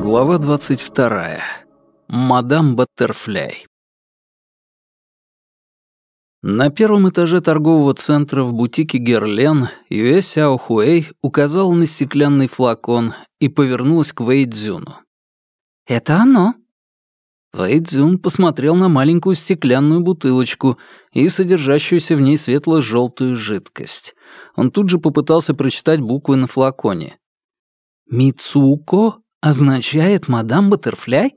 Глава 22. Мадам Баттерфляй. На первом этаже торгового центра в бутике Герлен Юэ Сяо Хуэй указала на стеклянный флакон и повернулась к Вэй Цзюну. «Это оно». Вэй Цзюн посмотрел на маленькую стеклянную бутылочку и содержащуюся в ней светло-желтую жидкость. Он тут же попытался прочитать буквы на флаконе. «Мицуко означает мадам Баттерфляй?»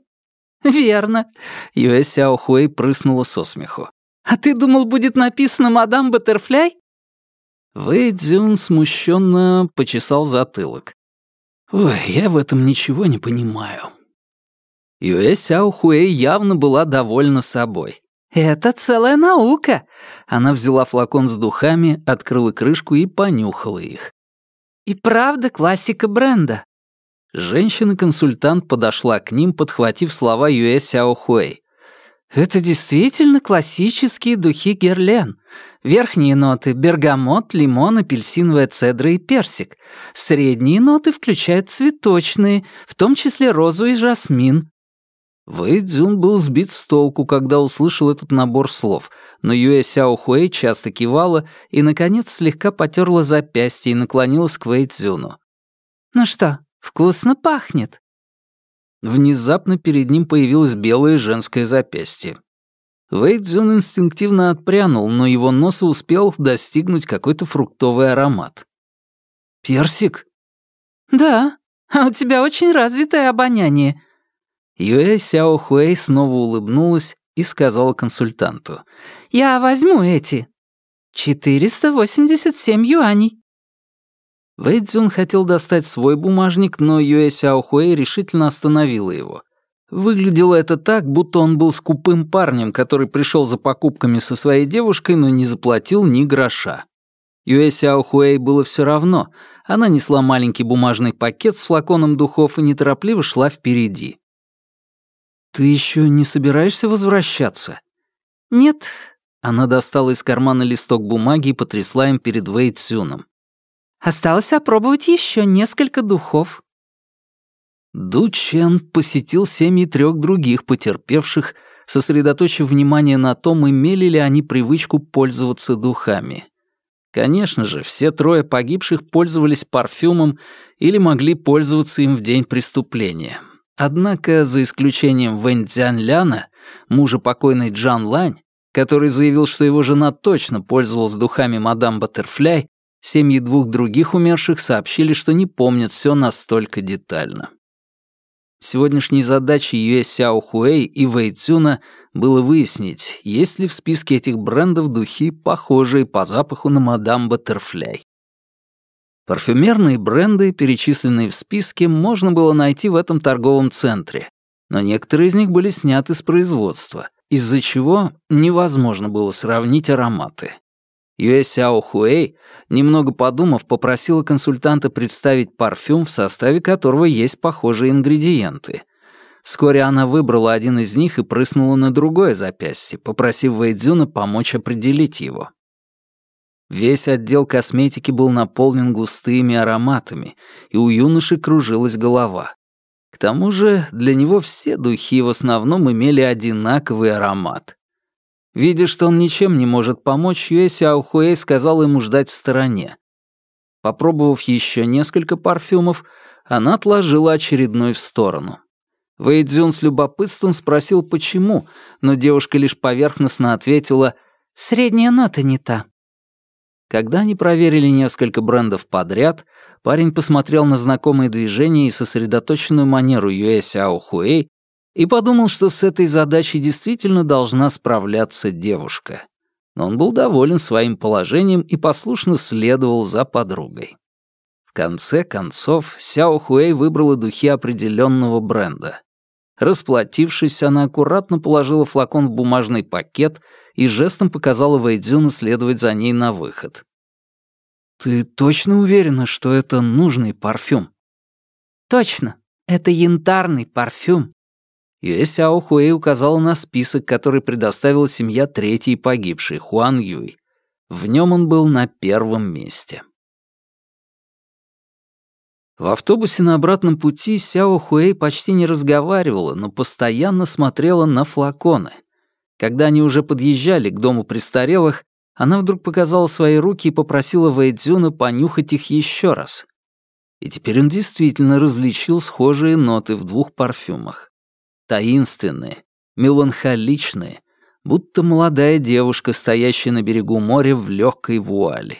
«Верно», — Юэ Сяо Хуэй прыснула со смеху. «А ты думал, будет написано «Мадам Баттерфляй»?» Вэй Цзюн смущенно почесал затылок. «Ой, я в этом ничего не понимаю». Юэ Сяо Хуэй явно была довольна собой. «Это целая наука!» Она взяла флакон с духами, открыла крышку и понюхала их. «И правда классика бренда». Женщина-консультант подошла к ним, подхватив слова Юэ Сяо Хуэй. Это действительно классические духи Герлен. Верхние ноты — бергамот, лимон, апельсиновая цедра и персик. Средние ноты включают цветочные, в том числе розу и жасмин. Вэй Цзюн был сбит с толку, когда услышал этот набор слов, но Юэ Сяо Хуэй часто кивала и, наконец, слегка потерла запястье и наклонилась к Вэй Цзюну. «Ну что, вкусно пахнет?» Внезапно перед ним появилось белое женское запястье. Вэйдзюн инстинктивно отпрянул, но его нос успел достигнуть какой-то фруктовый аромат. «Персик?» «Да, а у тебя очень развитое обоняние». Юэ Сяо Хуэй снова улыбнулась и сказала консультанту. «Я возьму эти. 487 юаней». Вэй Цзюн хотел достать свой бумажник, но Юэ Сяохуэй решительно остановила его. Выглядело это так, будто он был скупым парнем, который пришел за покупками со своей девушкой, но не заплатил ни гроша. Юэ Сяохуэй было все равно. Она несла маленький бумажный пакет с флаконом духов и неторопливо шла впереди. «Ты еще не собираешься возвращаться?» «Нет». Она достала из кармана листок бумаги и потрясла им перед Вэй Цюном. Осталось опробовать еще несколько духов». Ду Чен посетил семьи трех других потерпевших, сосредоточив внимание на том, имели ли они привычку пользоваться духами. Конечно же, все трое погибших пользовались парфюмом или могли пользоваться им в день преступления. Однако, за исключением Вэнь Цзянь Ляна, мужа покойной Джан Лань, который заявил, что его жена точно пользовалась духами мадам Баттерфляй, Семьи двух других умерших сообщили, что не помнят все настолько детально. Сегодняшней задачей Юэ Сяо Хуэй и Вэй Цюна было выяснить, есть ли в списке этих брендов духи, похожие по запаху на мадам Баттерфляй. Парфюмерные бренды, перечисленные в списке, можно было найти в этом торговом центре, но некоторые из них были сняты с производства, из-за чего невозможно было сравнить ароматы. Юэ Сяо Хуэй, немного подумав, попросила консультанта представить парфюм, в составе которого есть похожие ингредиенты. Вскоре она выбрала один из них и прыснула на другое запястье, попросив Вэйдзюна помочь определить его. Весь отдел косметики был наполнен густыми ароматами, и у юноши кружилась голова. К тому же для него все духи в основном имели одинаковый аромат. Видя, что он ничем не может помочь, Юэ Сяохуэй сказал ему ждать в стороне. Попробовав еще несколько парфюмов, она отложила очередной в сторону. Вэйдзюн с любопытством спросил, почему, но девушка лишь поверхностно ответила «Средняя нота не та». Когда они проверили несколько брендов подряд, парень посмотрел на знакомые движения и сосредоточенную манеру Юэ Сяохуэй и подумал, что с этой задачей действительно должна справляться девушка. Но он был доволен своим положением и послушно следовал за подругой. В конце концов, Сяо Хуэй выбрала духи определенного бренда. Расплатившись, она аккуратно положила флакон в бумажный пакет и жестом показала Вэйдзюну следовать за ней на выход. «Ты точно уверена, что это нужный парфюм?» «Точно. Это янтарный парфюм», Юэ Сяо Хуэй указала на список, который предоставила семья третьей погибшей, Хуан Юй. В нем он был на первом месте. В автобусе на обратном пути Сяо Хуэй почти не разговаривала, но постоянно смотрела на флаконы. Когда они уже подъезжали к дому престарелых, она вдруг показала свои руки и попросила Вэйдзюна понюхать их еще раз. И теперь он действительно различил схожие ноты в двух парфюмах. Таинственные, меланхоличные, будто молодая девушка, стоящая на берегу моря в легкой вуале.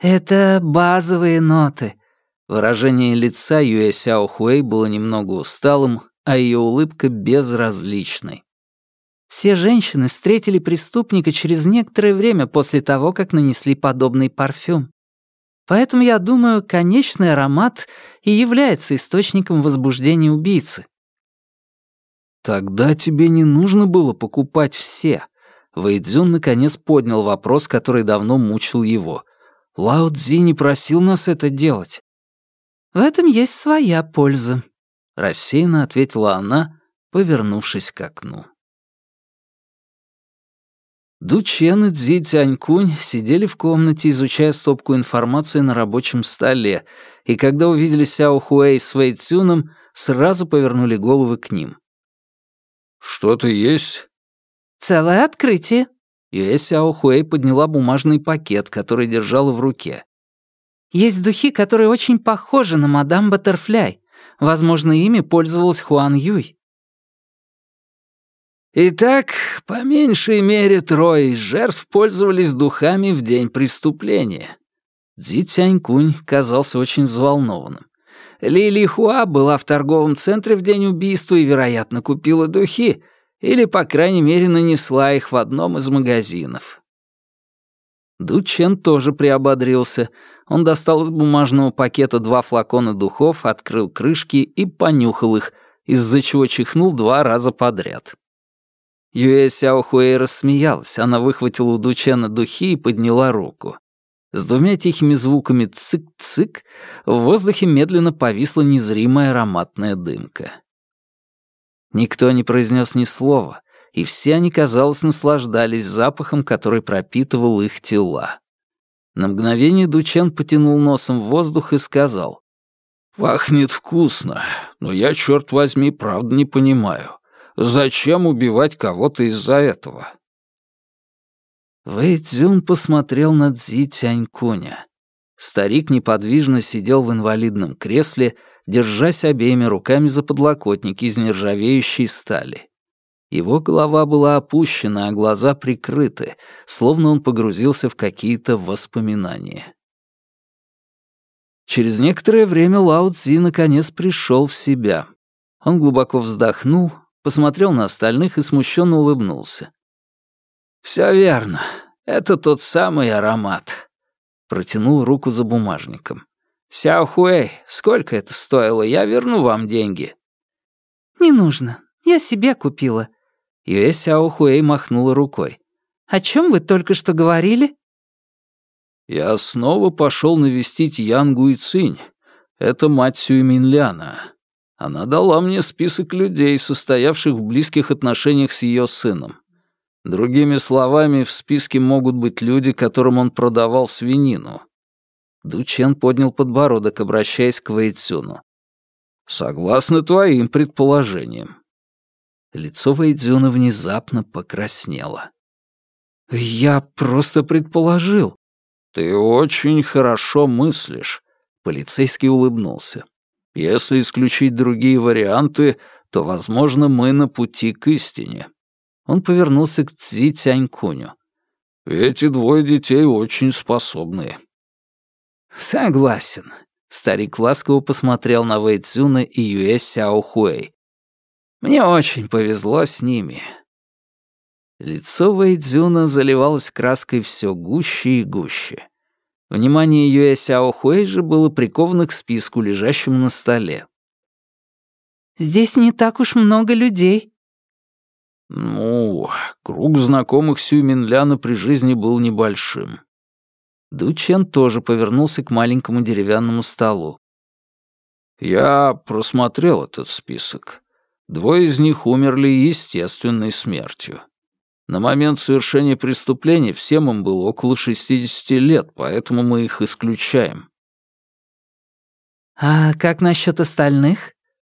«Это базовые ноты», Выражение лица Юэ Сяо Хуэй было немного усталым, а ее улыбка безразличной. Все женщины встретили преступника через некоторое время после того, как нанесли подобный парфюм. Поэтому я думаю, конечный аромат и является источником возбуждения убийцы. Тогда тебе не нужно было покупать все. Вэйдзюн наконец поднял вопрос, который давно мучил его. Лао Цзи не просил нас это делать. В этом есть своя польза», — рассеянно ответила она, повернувшись к окну. Ду Чен и Цзи Тянькунь сидели в комнате, изучая стопку информации на рабочем столе, и когда увидели Сяо Хуэй с Вэй Цюном, сразу повернули головы к ним. «Что-то есть?» «Целое открытие». Юэ Сяо Хуэй подняла бумажный пакет, который держала в руке. Есть духи, которые очень похожи на мадам Баттерфляй. Возможно, ими пользовалась Хуан Юй. Итак, по меньшей мере трое из жертв пользовались духами в день преступления. Цзи Тянькунь казался очень взволнованным. Ли Ли Хуа была в торговом центре в день убийства и, вероятно, купила духи, или, по крайней мере, нанесла их в одном из магазинов. Ду Чен тоже приободрился — он достал из бумажного пакета два флакона духов, открыл крышки и понюхал их, из-за чего чихнул два раза подряд. Юэ Сяо Хуэй рассмеялась, она выхватила у Дучена духи и подняла руку. С двумя тихими звуками «цык-цык» в воздухе медленно повисла незримая ароматная дымка. Никто не произнес ни слова, и все они, казалось, наслаждались запахом, который пропитывал их тела. На мгновение Дучен потянул носом в воздух и сказал. «Пахнет вкусно, но я, черт возьми, правда не понимаю. Зачем убивать кого-то из-за этого?» Вэй Цзюн посмотрел на Цзи Тянькуня. Старик неподвижно сидел в инвалидном кресле, держась обеими руками за подлокотники из нержавеющей стали. Его голова была опущена, а глаза прикрыты, словно он погрузился в какие-то воспоминания. Через некоторое время Лао Цзи наконец пришел в себя. Он глубоко вздохнул, посмотрел на остальных и смущенно улыбнулся. «Все верно. Это тот самый аромат». Протянул руку за бумажником. «Сяо Хуэй, сколько это стоило? Я верну вам деньги». «Не нужно. Я себе купила. Юэ Сяо Хуэй махнула рукой. «О чем вы только что говорили?» «Я снова пошел навестить Ян Гуйцинь. Это мать Сюйминляна. Она дала мне список людей, состоявших в близких отношениях с ее сыном. Другими словами, в списке могут быть люди, которым он продавал свинину». Дучен поднял подбородок, обращаясь к Вэйцюну. «Согласно твоим предположениям. Лицо Вэйдзюна внезапно покраснело. «Я просто предположил». «Ты очень хорошо мыслишь», — полицейский улыбнулся. «Если исключить другие варианты, то, возможно, мы на пути к истине». Он повернулся к Цзи Тянькуню. «Эти двое детей очень способные». «Согласен». Старик ласково посмотрел на Вэй Цзюна и Юэ Сяо Хуэй. Мне очень повезло с ними». Лицо Вэйдзюна заливалось краской все гуще и гуще. Внимание Юэ Сяо Хуэй же было приковано к списку, лежащему на столе. «Здесь не так уж много людей». «Ну, круг знакомых Сю Минляна при жизни был небольшим». Ду Чен тоже повернулся к маленькому деревянному столу. «Я просмотрел этот список. Двое из них умерли естественной смертью. На момент совершения преступления всем им было около 60 лет, поэтому мы их исключаем. «А как насчет остальных?»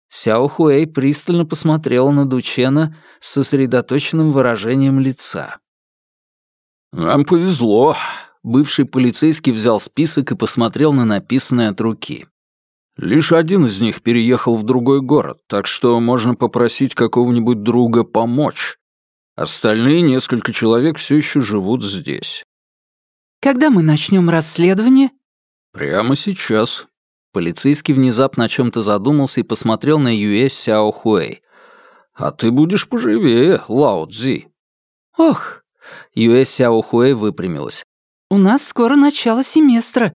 Сяо Хуэй пристально посмотрела на Дучена с сосредоточенным выражением лица. «Нам повезло». Бывший полицейский взял список и посмотрел на написанное от руки. «Лишь один из них переехал в другой город, так что можно попросить какого-нибудь друга помочь. Остальные несколько человек все еще живут здесь». «Когда мы начнем расследование?» «Прямо сейчас». Полицейский внезапно о чем-то задумался и посмотрел на Юэ Сяо Хуэй. «А ты будешь поживее, Лао Цзи». «Ох!» Юэ Сяо Хуэй выпрямилась. «У нас скоро начало семестра».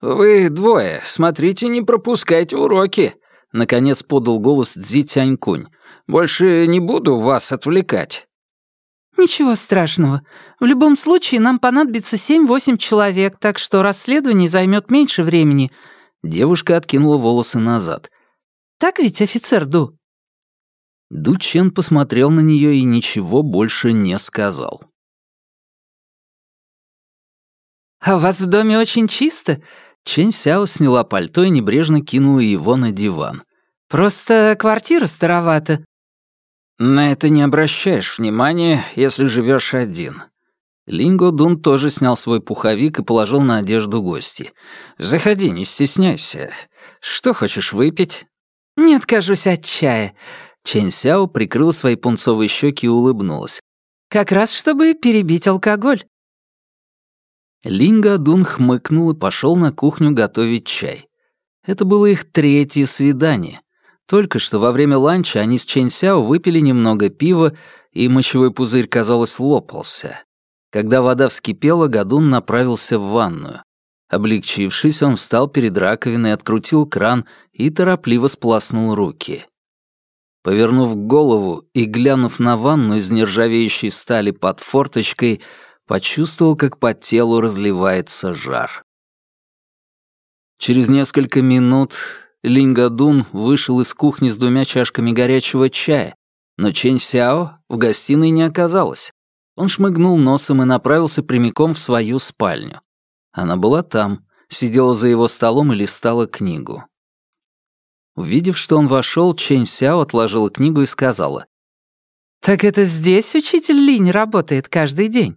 «Вы двое, смотрите, не пропускайте уроки», — наконец подал голос Цзи Тянькунь. «Больше не буду вас отвлекать». «Ничего страшного. В любом случае нам понадобится семь-восемь человек, так что расследование займет меньше времени». Девушка откинула волосы назад. «Так ведь, офицер Ду?» Ду Чен посмотрел на нее и ничего больше не сказал. «А у вас в доме очень чисто?» Чен Сяо сняла пальто и небрежно кинула его на диван. «Просто квартира старовата». «На это не обращаешь внимания, если живешь один». Линго Дун тоже снял свой пуховик и положил на одежду гости. «Заходи, не стесняйся. Что хочешь выпить?» «Не откажусь от чая». Чен Сяо прикрыл свои пунцовые щеки и улыбнулась. «Как раз, чтобы перебить алкоголь». Линга Дун хмыкнул и пошел на кухню готовить чай. Это было их третье свидание. Только что во время ланча они с Сяо выпили немного пива, и мочевой пузырь, казалось, лопался. Когда вода вскипела, Гадун направился в ванную. Облегчившись, он встал перед раковиной, открутил кран и торопливо сплоснул руки. Повернув голову и глянув на ванну из нержавеющей стали под форточкой, почувствовал, как по телу разливается жар. Через несколько минут Лингадун вышел из кухни с двумя чашками горячего чая, но Чэнь Сяо в гостиной не оказалось. Он шмыгнул носом и направился прямиком в свою спальню. Она была там, сидела за его столом и листала книгу. Увидев, что он вошел, Чэнь Сяо отложила книгу и сказала. «Так это здесь учитель Линь работает каждый день?»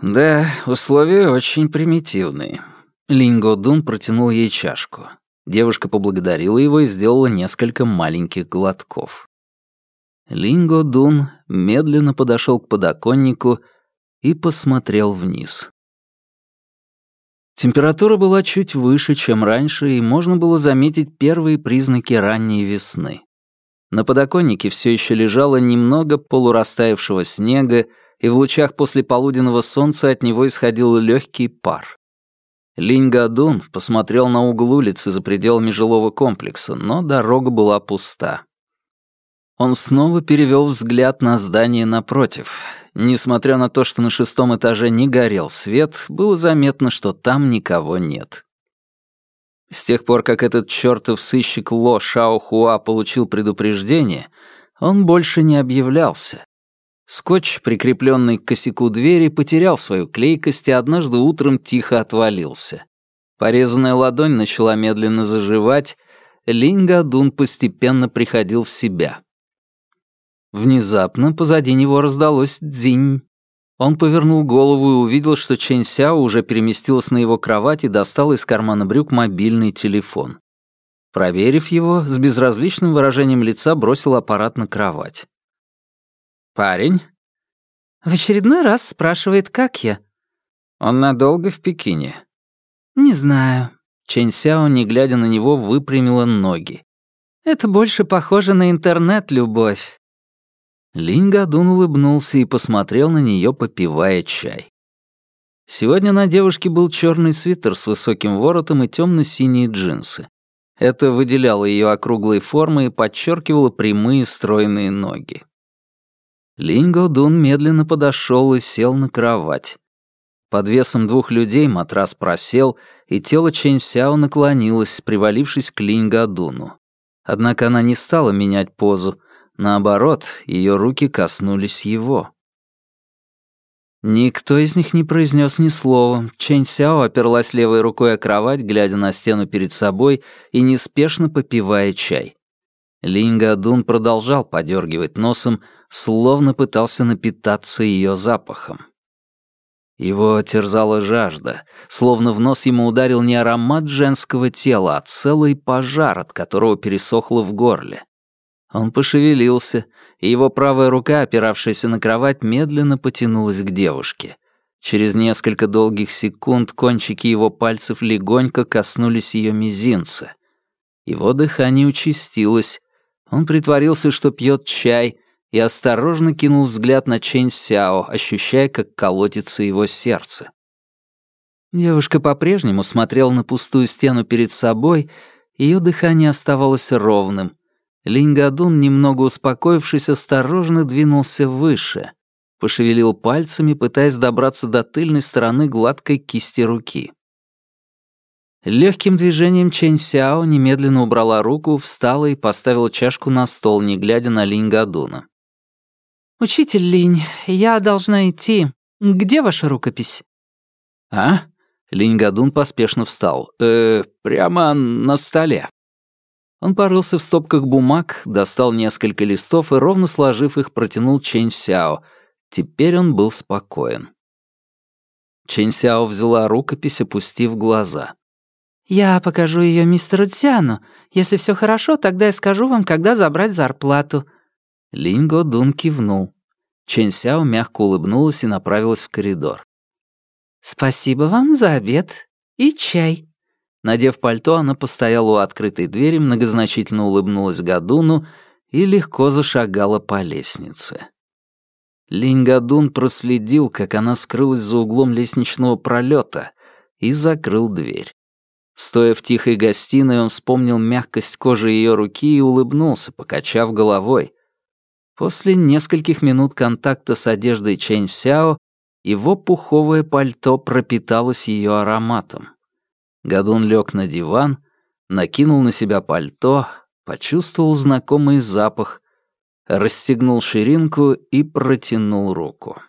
«Да, условия очень примитивные». Линго Дун протянул ей чашку. Девушка поблагодарила его и сделала несколько маленьких глотков. Линго Дун медленно подошел к подоконнику и посмотрел вниз. Температура была чуть выше, чем раньше, и можно было заметить первые признаки ранней весны. На подоконнике все еще лежало немного полурастаявшего снега, и в лучах после полуденного солнца от него исходил легкий пар. Линь Гадун посмотрел на угол улицы за пределами жилого комплекса, но дорога была пуста. Он снова перевел взгляд на здание напротив. Несмотря на то, что на шестом этаже не горел свет, было заметно, что там никого нет. С тех пор, как этот чертов сыщик Ло Шао Хуа получил предупреждение, он больше не объявлялся, Скотч, прикрепленный к косяку двери, потерял свою клейкость и однажды утром тихо отвалился. Порезанная ладонь начала медленно заживать, Линь Гадун постепенно приходил в себя. Внезапно позади него раздалось «дзинь». Он повернул голову и увидел, что Чэнь уже переместилась на его кровать и достала из кармана брюк мобильный телефон. Проверив его, с безразличным выражением лица бросил аппарат на кровать. «Парень?» «В очередной раз спрашивает, как я». «Он надолго в Пекине?» «Не знаю». Чэнь Сяо, не глядя на него, выпрямила ноги. «Это больше похоже на интернет-любовь». Линь Гадун улыбнулся и посмотрел на нее, попивая чай. Сегодня на девушке был черный свитер с высоким воротом и темно-синие джинсы. Это выделяло ее округлые формы и подчеркивало прямые стройные ноги. Линго Дун медленно подошел и сел на кровать. Под весом двух людей матрас просел, и тело Чэнь Сяо наклонилось, привалившись к Линго Дуну. Однако она не стала менять позу. Наоборот, ее руки коснулись его. Никто из них не произнес ни слова. Чэнь Сяо оперлась левой рукой о кровать, глядя на стену перед собой и неспешно попивая чай. Линь Гадун продолжал подергивать носом, словно пытался напитаться ее запахом. Его терзала жажда, словно в нос ему ударил не аромат женского тела, а целый пожар, от которого пересохло в горле. Он пошевелился, и его правая рука, опиравшаяся на кровать, медленно потянулась к девушке. Через несколько долгих секунд кончики его пальцев легонько коснулись ее мизинца. Его дыхание участилось. Он притворился, что пьет чай — и осторожно кинул взгляд на Чэнь Сяо, ощущая, как колотится его сердце. Девушка по-прежнему смотрела на пустую стену перед собой, ее дыхание оставалось ровным. Линь Гадун, немного успокоившись, осторожно двинулся выше, пошевелил пальцами, пытаясь добраться до тыльной стороны гладкой кисти руки. Легким движением Чэнь Сяо немедленно убрала руку, встала и поставила чашку на стол, не глядя на Линь Гадуна. «Учитель Линь, я должна идти. Где ваша рукопись?» «А?» Линь Гадун поспешно встал. «Э, прямо на столе». Он порылся в стопках бумаг, достал несколько листов и, ровно сложив их, протянул Чэнь Сяо. Теперь он был спокоен. Чэнь Сяо взяла рукопись, опустив глаза. «Я покажу ее мистеру Цяну. Если все хорошо, тогда я скажу вам, когда забрать зарплату. Линго Дун кивнул. Чэнь Сяо мягко улыбнулась и направилась в коридор. «Спасибо вам за обед и чай». Надев пальто, она постояла у открытой двери, многозначительно улыбнулась Гадуну и легко зашагала по лестнице. Линь Гадун проследил, как она скрылась за углом лестничного пролета и закрыл дверь. Стоя в тихой гостиной, он вспомнил мягкость кожи ее руки и улыбнулся, покачав головой. После нескольких минут контакта с одеждой Чэнь Сяо его пуховое пальто пропиталось ее ароматом. Гадун лег на диван, накинул на себя пальто, почувствовал знакомый запах, расстегнул ширинку и протянул руку.